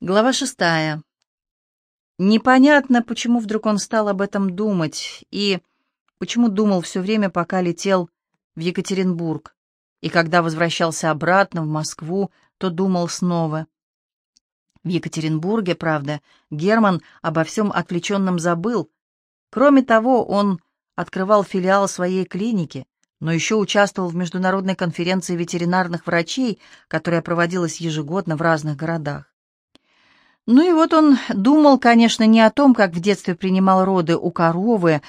Глава шестая. Непонятно, почему вдруг он стал об этом думать, и почему думал все время, пока летел в Екатеринбург, и когда возвращался обратно в Москву, то думал снова. В Екатеринбурге, правда, Герман обо всем отвлеченном забыл. Кроме того, он открывал филиал своей клиники, но еще участвовал в международной конференции ветеринарных врачей, которая проводилась ежегодно в разных городах. Ну и вот он думал, конечно, не о том, как в детстве принимал роды у коровы,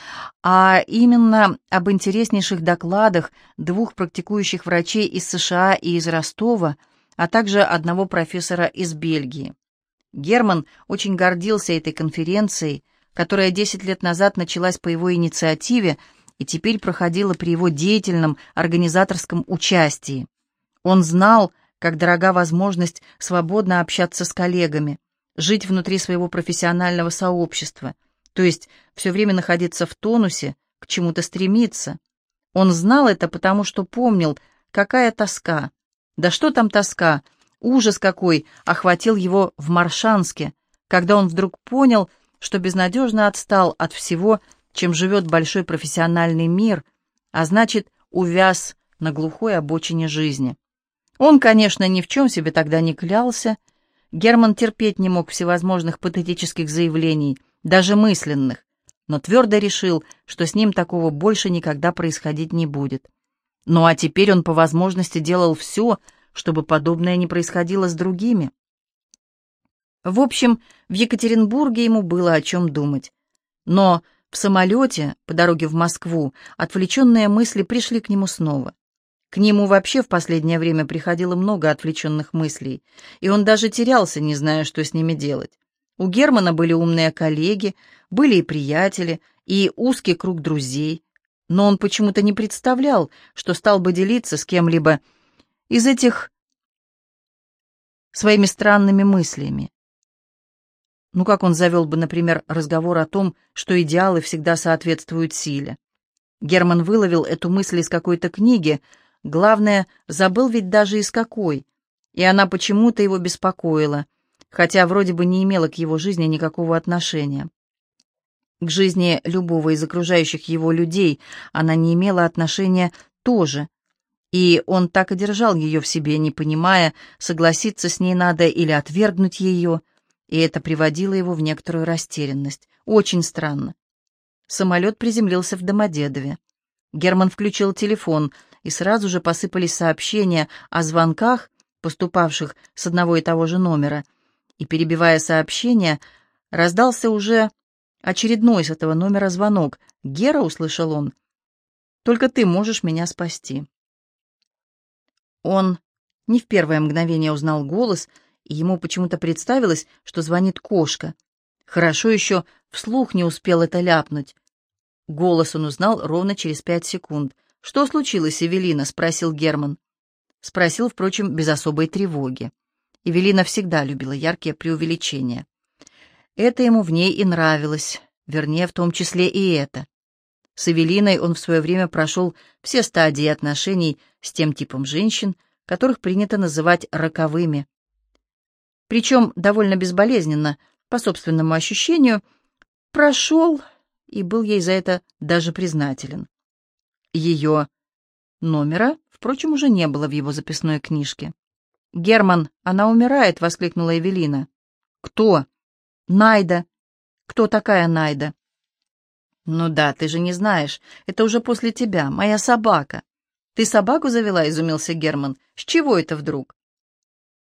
а именно об интереснейших докладах двух практикующих врачей из США и из Ростова, а также одного профессора из Бельгии. Герман очень гордился этой конференцией, которая 10 лет назад началась по его инициативе и теперь проходила при его деятельном организаторском участии. Он знал, как дорога возможность свободно общаться с коллегами, жить внутри своего профессионального сообщества, то есть все время находиться в тонусе, к чему-то стремиться. Он знал это, потому что помнил, какая тоска. Да что там тоска, ужас какой охватил его в Маршанске, когда он вдруг понял, что безнадежно отстал от всего, чем живет большой профессиональный мир, а значит, увяз на глухой обочине жизни. Он, конечно, ни в чем себе тогда не клялся, Герман терпеть не мог всевозможных патетических заявлений, даже мысленных, но твердо решил, что с ним такого больше никогда происходить не будет. Ну а теперь он по возможности делал все, чтобы подобное не происходило с другими. В общем, в Екатеринбурге ему было о чем думать. Но в самолете по дороге в Москву отвлеченные мысли пришли к нему снова. К нему вообще в последнее время приходило много отвлеченных мыслей, и он даже терялся, не зная, что с ними делать. У Германа были умные коллеги, были и приятели, и узкий круг друзей, но он почему-то не представлял, что стал бы делиться с кем-либо из этих своими странными мыслями. Ну как он завел бы, например, разговор о том, что идеалы всегда соответствуют силе? Герман выловил эту мысль из какой-то книги, Главное, забыл ведь даже из какой. И она почему-то его беспокоила, хотя вроде бы не имела к его жизни никакого отношения. К жизни любого из окружающих его людей она не имела отношения тоже. И он так и держал ее в себе, не понимая, согласиться с ней надо или отвергнуть ее, и это приводило его в некоторую растерянность. Очень странно. Самолет приземлился в Домодедове. Герман включил телефон — и сразу же посыпались сообщения о звонках, поступавших с одного и того же номера, и, перебивая сообщения, раздался уже очередной с этого номера звонок. «Гера», — услышал он, — «только ты можешь меня спасти». Он не в первое мгновение узнал голос, и ему почему-то представилось, что звонит кошка. Хорошо еще вслух не успел это ляпнуть. Голос он узнал ровно через пять секунд. «Что случилось, Эвелина?» — спросил Герман. Спросил, впрочем, без особой тревоги. Эвелина всегда любила яркие преувеличения. Это ему в ней и нравилось, вернее, в том числе и это. С Эвелиной он в свое время прошел все стадии отношений с тем типом женщин, которых принято называть роковыми. Причем довольно безболезненно, по собственному ощущению, прошел и был ей за это даже признателен. Ее номера, впрочем, уже не было в его записной книжке. «Герман, она умирает!» — воскликнула Эвелина. «Кто?» «Найда». «Кто такая Найда?» «Ну да, ты же не знаешь. Это уже после тебя. Моя собака». «Ты собаку завела?» — изумился Герман. «С чего это вдруг?»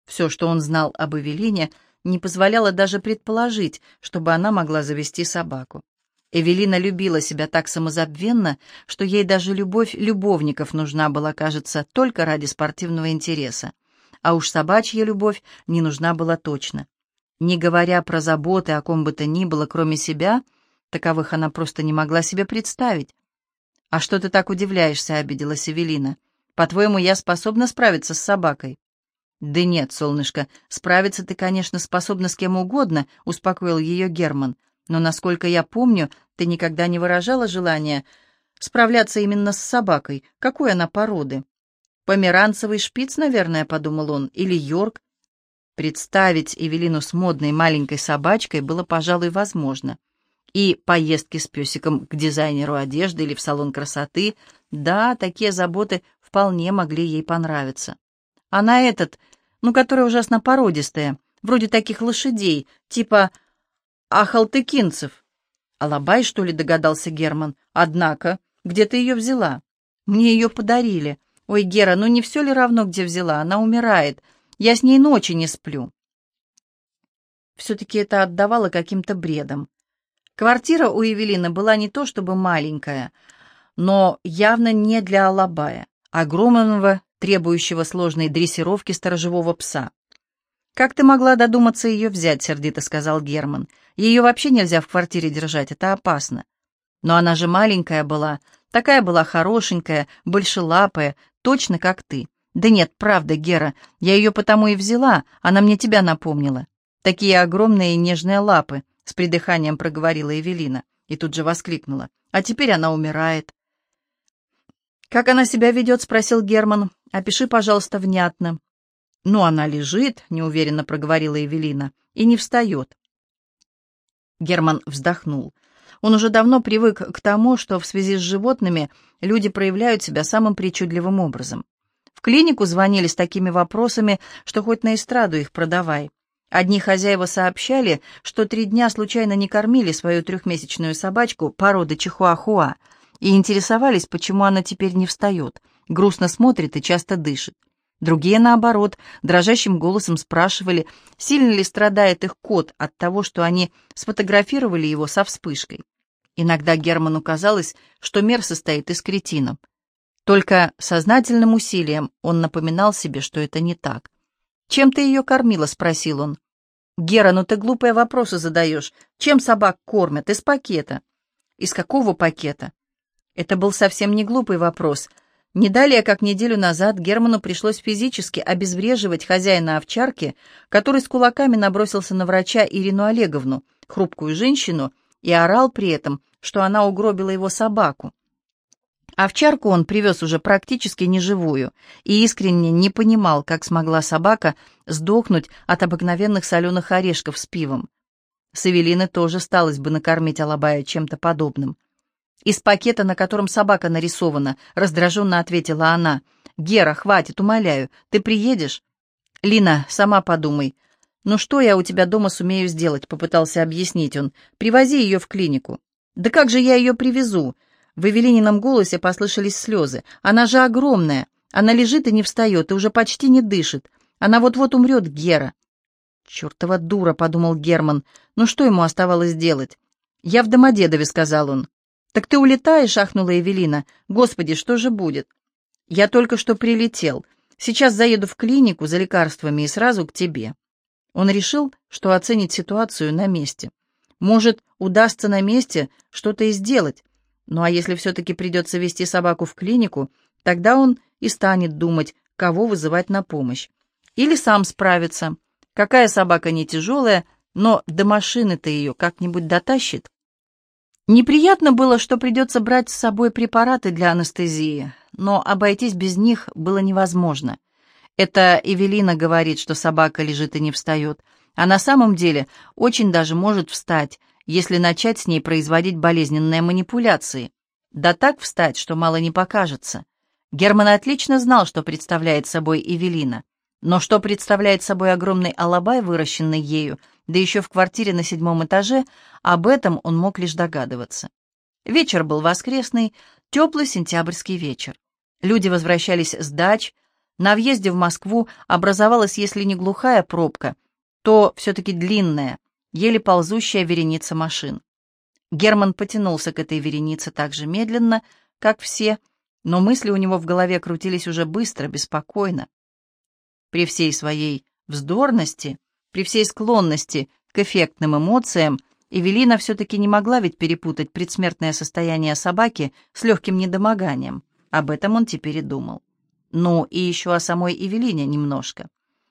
Все, что он знал об Эвелине, не позволяло даже предположить, чтобы она могла завести собаку. Эвелина любила себя так самозабвенно, что ей даже любовь любовников нужна была, кажется, только ради спортивного интереса. А уж собачья любовь не нужна была точно. Не говоря про заботы о ком бы то ни было, кроме себя, таковых она просто не могла себе представить. «А что ты так удивляешься?» — обиделась Эвелина. «По-твоему, я способна справиться с собакой?» «Да нет, солнышко, справиться ты, конечно, способна с кем угодно», — успокоил ее Герман. Но, насколько я помню, ты никогда не выражала желания справляться именно с собакой. Какой она породы? Померанцевый шпиц, наверное, подумал он, или Йорк. Представить Эвелину с модной маленькой собачкой было, пожалуй, возможно. И поездки с песиком к дизайнеру одежды или в салон красоты, да, такие заботы вполне могли ей понравиться. А на этот, ну, который ужасно породистая, вроде таких лошадей, типа ахалтыкинцев. Алабай, что ли, догадался Герман? Однако, где ты ее взяла? Мне ее подарили. Ой, Гера, ну не все ли равно, где взяла? Она умирает. Я с ней ночи не сплю. Все-таки это отдавало каким-то бредом. Квартира у Евелины была не то чтобы маленькая, но явно не для Алабая, огромного, требующего сложной дрессировки сторожевого пса. «Как ты могла додуматься ее взять?» — сердито сказал Герман. «Ее вообще нельзя в квартире держать, это опасно». «Но она же маленькая была, такая была хорошенькая, большелапая, точно как ты». «Да нет, правда, Гера, я ее потому и взяла, она мне тебя напомнила. Такие огромные и нежные лапы, — с придыханием проговорила Эвелина и тут же воскликнула. «А теперь она умирает». «Как она себя ведет?» — спросил Герман. «Опиши, пожалуйста, внятно». «Ну, она лежит», — неуверенно проговорила Эвелина, — «и не встает». Герман вздохнул. Он уже давно привык к тому, что в связи с животными люди проявляют себя самым причудливым образом. В клинику звонили с такими вопросами, что хоть на эстраду их продавай. Одни хозяева сообщали, что три дня случайно не кормили свою трехмесячную собачку породы чихуахуа и интересовались, почему она теперь не встает, грустно смотрит и часто дышит. Другие, наоборот, дрожащим голосом спрашивали, сильно ли страдает их кот от того, что они сфотографировали его со вспышкой. Иногда Герману казалось, что мир состоит из кретинов. Только сознательным усилием он напоминал себе, что это не так. «Чем ты ее кормила?» — спросил он. «Гера, ну ты глупые вопросы задаешь. Чем собак кормят? Из пакета». «Из какого пакета?» Это был совсем не глупый вопрос. Не далее, как неделю назад, Герману пришлось физически обезвреживать хозяина овчарки, который с кулаками набросился на врача Ирину Олеговну, хрупкую женщину, и орал при этом, что она угробила его собаку. Овчарку он привез уже практически неживую и искренне не понимал, как смогла собака сдохнуть от обыкновенных соленых орешков с пивом. С Эвелины тоже сталось бы накормить Алабая чем-то подобным. «Из пакета, на котором собака нарисована», — раздраженно ответила она. «Гера, хватит, умоляю, ты приедешь?» «Лина, сама подумай. Ну что я у тебя дома сумею сделать?» — попытался объяснить он. «Привози ее в клинику». «Да как же я ее привезу?» В Эвелинином голосе послышались слезы. «Она же огромная. Она лежит и не встает, и уже почти не дышит. Она вот-вот умрет, Гера». «Чертова дура», — подумал Герман. «Ну что ему оставалось делать?» «Я в Домодедове», — сказал он. «Так ты улетаешь?» — ахнула Эвелина. «Господи, что же будет?» «Я только что прилетел. Сейчас заеду в клинику за лекарствами и сразу к тебе». Он решил, что оценит ситуацию на месте. Может, удастся на месте что-то и сделать, ну а если все-таки придется вести собаку в клинику, тогда он и станет думать, кого вызывать на помощь. Или сам справится. Какая собака не тяжелая, но до машины-то ее как-нибудь дотащит. Неприятно было, что придется брать с собой препараты для анестезии, но обойтись без них было невозможно. Это Эвелина говорит, что собака лежит и не встает, а на самом деле очень даже может встать, если начать с ней производить болезненные манипуляции. Да так встать, что мало не покажется. Герман отлично знал, что представляет собой Эвелина. Но что представляет собой огромный алабай, выращенный ею, да еще в квартире на седьмом этаже, об этом он мог лишь догадываться. Вечер был воскресный, теплый сентябрьский вечер. Люди возвращались с дач, на въезде в Москву образовалась, если не глухая пробка, то все-таки длинная, еле ползущая вереница машин. Герман потянулся к этой веренице так же медленно, как все, но мысли у него в голове крутились уже быстро, беспокойно. При всей своей вздорности, при всей склонности к эффектным эмоциям, Эвелина все-таки не могла ведь перепутать предсмертное состояние собаки с легким недомоганием. Об этом он теперь и думал. Ну, и еще о самой Эвелине немножко.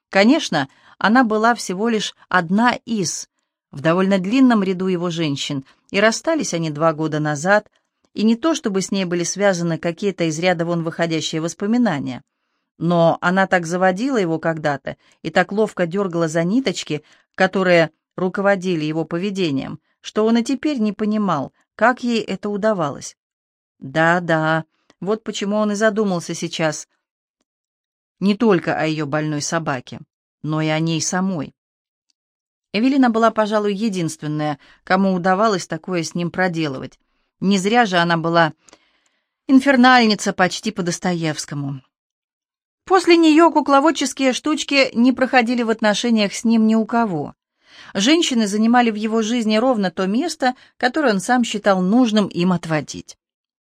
Конечно, она была всего лишь одна из, в довольно длинном ряду его женщин, и расстались они два года назад, и не то чтобы с ней были связаны какие-то из ряда вон выходящие воспоминания, Но она так заводила его когда-то и так ловко дергала за ниточки, которые руководили его поведением, что он и теперь не понимал, как ей это удавалось. Да-да, вот почему он и задумался сейчас не только о ее больной собаке, но и о ней самой. Эвелина была, пожалуй, единственная, кому удавалось такое с ним проделывать. Не зря же она была инфернальница почти по Достоевскому. После нее кукловодческие штучки не проходили в отношениях с ним ни у кого. Женщины занимали в его жизни ровно то место, которое он сам считал нужным им отводить.